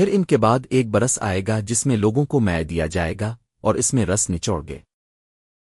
پھر ان کے بعد ایک برس آئے گا جس میں لوگوں کو میں دیا جائے گا اور اس میں رس نچوڑ گے۔